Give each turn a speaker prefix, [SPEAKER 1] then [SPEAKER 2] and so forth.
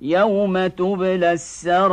[SPEAKER 1] يوم تبلى السرائر